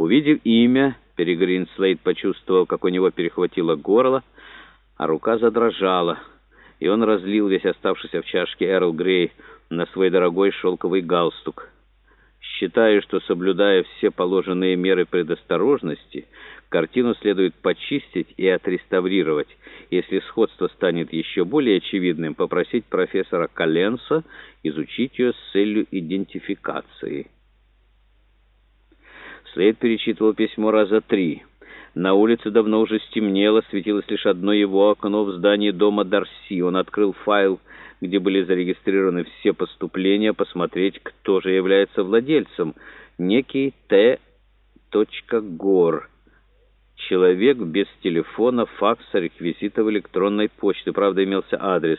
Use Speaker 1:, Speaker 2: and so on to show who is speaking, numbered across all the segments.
Speaker 1: Увидев имя, Перегрин Слейд почувствовал, как у него перехватило горло, а рука задрожала, и он разлил весь оставшийся в чашке Эрл Грей на свой дорогой шелковый галстук. Считая, что, соблюдая все положенные меры предосторожности, картину следует почистить и отреставрировать. Если сходство станет еще более очевидным, попросить профессора Коленса изучить ее с целью идентификации. Слейд перечитывал письмо раза три. На улице давно уже стемнело, светилось лишь одно его окно в здании дома Дарси. Он открыл файл, где были зарегистрированы все поступления, посмотреть, кто же является владельцем. Некий Т. Гор. Человек без телефона, факса, реквизитов электронной почты. Правда, имелся адрес.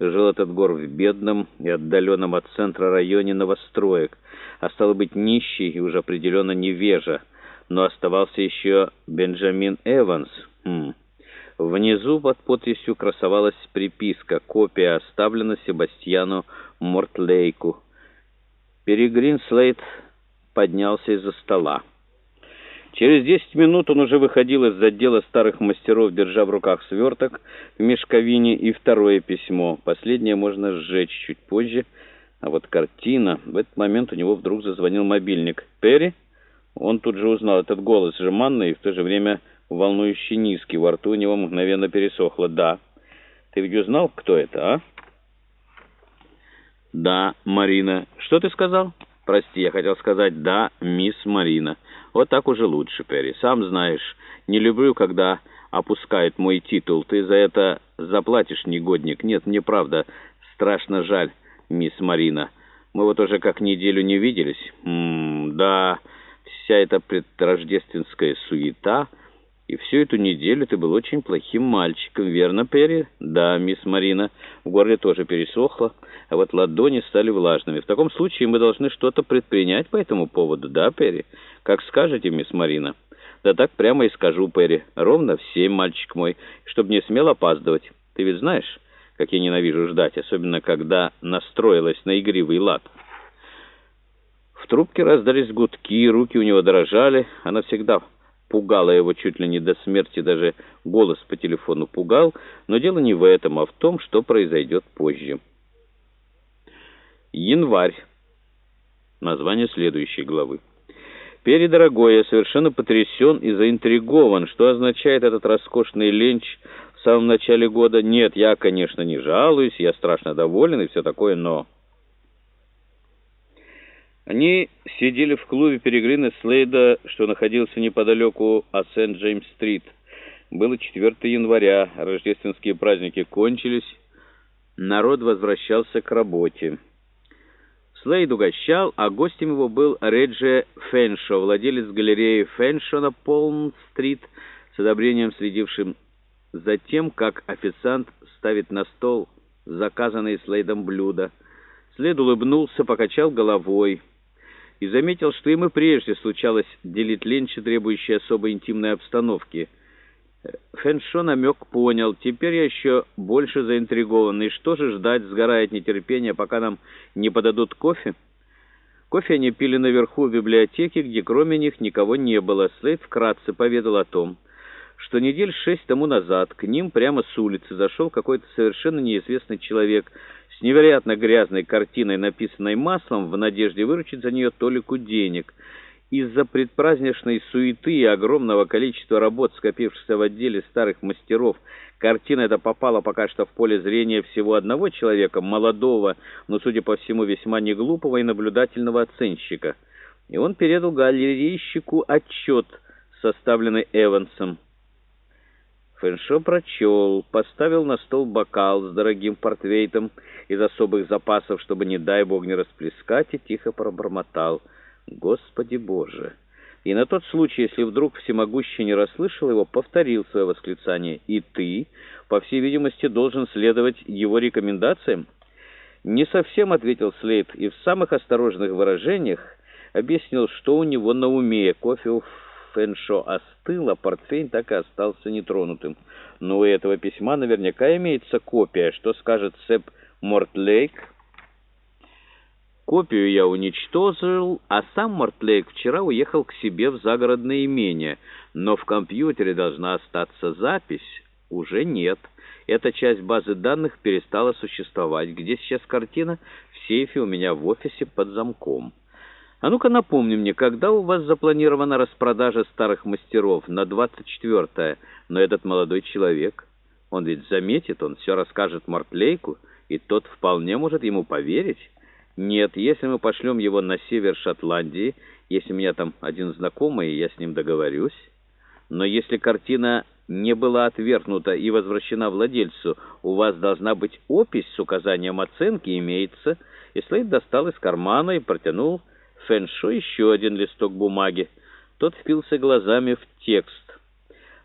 Speaker 1: Жил этот Гор в бедном и отдаленном от центра районе новостроек. А стало быть, нищий и уже определенно невежа но оставался еще Бенджамин Эванс. Хм. Внизу под подписью красовалась приписка. Копия оставлена Себастьяну Мортлейку. Перегрин Слейд поднялся из-за стола. Через десять минут он уже выходил из отдела старых мастеров, держа в руках сверток в мешковине и второе письмо. Последнее можно сжечь чуть позже, а вот картина... В этот момент у него вдруг зазвонил мобильник. «Перри?» Он тут же узнал этот голос, жеманный и в то же время волнующий низкий. Во рту у него мгновенно пересохло. «Да. Ты ведь узнал, кто это, а?» «Да, Марина. Что ты сказал?» «Прости, я хотел сказать «да, мисс Марина». Вот так уже лучше, Перри. Сам знаешь, не люблю, когда опускают мой титул. Ты за это заплатишь, негодник. Нет, мне правда страшно жаль, мисс Марина. Мы вот уже как неделю не виделись. М да...» вся эта предрождественская суета, и всю эту неделю ты был очень плохим мальчиком, верно, Перри? Да, мисс Марина. В горле тоже пересохло, а вот ладони стали влажными. В таком случае мы должны что-то предпринять по этому поводу, да, Перри? Как скажете, мисс Марина? Да так прямо и скажу, Перри. Ровно в семь, мальчик мой, чтобы не смел опаздывать. Ты ведь знаешь, как я ненавижу ждать, особенно когда настроилась на игривый лад». В трубке раздались гудки, руки у него дрожали. Она всегда пугала его чуть ли не до смерти, даже голос по телефону пугал. Но дело не в этом, а в том, что произойдет позже. Январь. Название следующей главы. Передорогой, я совершенно потрясен и заинтригован. Что означает этот роскошный ленч самом начале года? Нет, я, конечно, не жалуюсь, я страшно доволен и все такое, но... Они сидели в клубе Перегрина Слейда, что находился неподалеку от Сент-Джеймс-стрит. Было 4 января, рождественские праздники кончились, народ возвращался к работе. Слейд угощал, а гостем его был Реджи Феншо, владелец галереи Феншо на Полм-стрит, с одобрением следившим за тем, как официант ставит на стол заказанные Слейдом блюда. Слейд улыбнулся, покачал головой и заметил, что им и прежде случалось делить ленчи, требующие особой интимной обстановки. Фэншо намек понял. Теперь я еще больше заинтригован. И что же ждать, сгорая от нетерпения, пока нам не подадут кофе? Кофе они пили наверху в библиотеке, где кроме них никого не было. Слейд вкратце поведал о том, что недель шесть тому назад к ним прямо с улицы зашел какой-то совершенно неизвестный человек с невероятно грязной картиной, написанной маслом, в надежде выручить за нее толику денег. Из-за предпраздничной суеты и огромного количества работ, скопившихся в отделе старых мастеров, картина эта попала пока что в поле зрения всего одного человека, молодого, но, судя по всему, весьма неглупого и наблюдательного оценщика. И он передал галерейщику отчет, составленный Эвансом. Фэншо прочел, поставил на стол бокал с дорогим портвейтом из особых запасов, чтобы, не дай бог, не расплескать, и тихо пробормотал. «Господи Боже!» И на тот случай, если вдруг всемогущий не расслышал его, повторил свое восклицание. «И ты, по всей видимости, должен следовать его рекомендациям?» «Не совсем», — ответил Слейд, и в самых осторожных выражениях объяснил, что у него на уме. Кофе Фэншо остыл, а портфель так и остался нетронутым. Но у этого письма наверняка имеется копия. Что скажет Сэп Мортлейк? Копию я уничтожил, а сам Мортлейк вчера уехал к себе в загородное имение. Но в компьютере должна остаться запись. Уже нет. Эта часть базы данных перестала существовать. Где сейчас картина? В сейфе у меня в офисе под замком. А ну-ка напомни мне, когда у вас запланирована распродажа старых мастеров? На 24-е. Но этот молодой человек, он ведь заметит, он все расскажет Мортлейку, и тот вполне может ему поверить. Нет, если мы пошлем его на север Шотландии, если у меня там один знакомый, я с ним договорюсь. Но если картина не была отвергнута и возвращена владельцу, у вас должна быть опись с указанием оценки, имеется. И Слейд достал из кармана и протянул Фэншу еще один листок бумаги. Тот впился глазами в текст.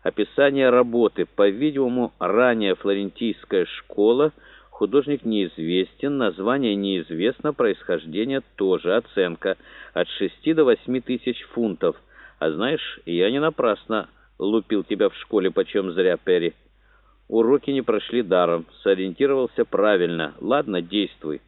Speaker 1: Описание работы. По-видимому, ранее флорентийская школа — Художник неизвестен, название неизвестно, происхождение тоже, оценка от 6 до 8 тысяч фунтов. А знаешь, я не напрасно лупил тебя в школе, почем зря, Перри. Уроки не прошли даром, сориентировался правильно. Ладно, действуй.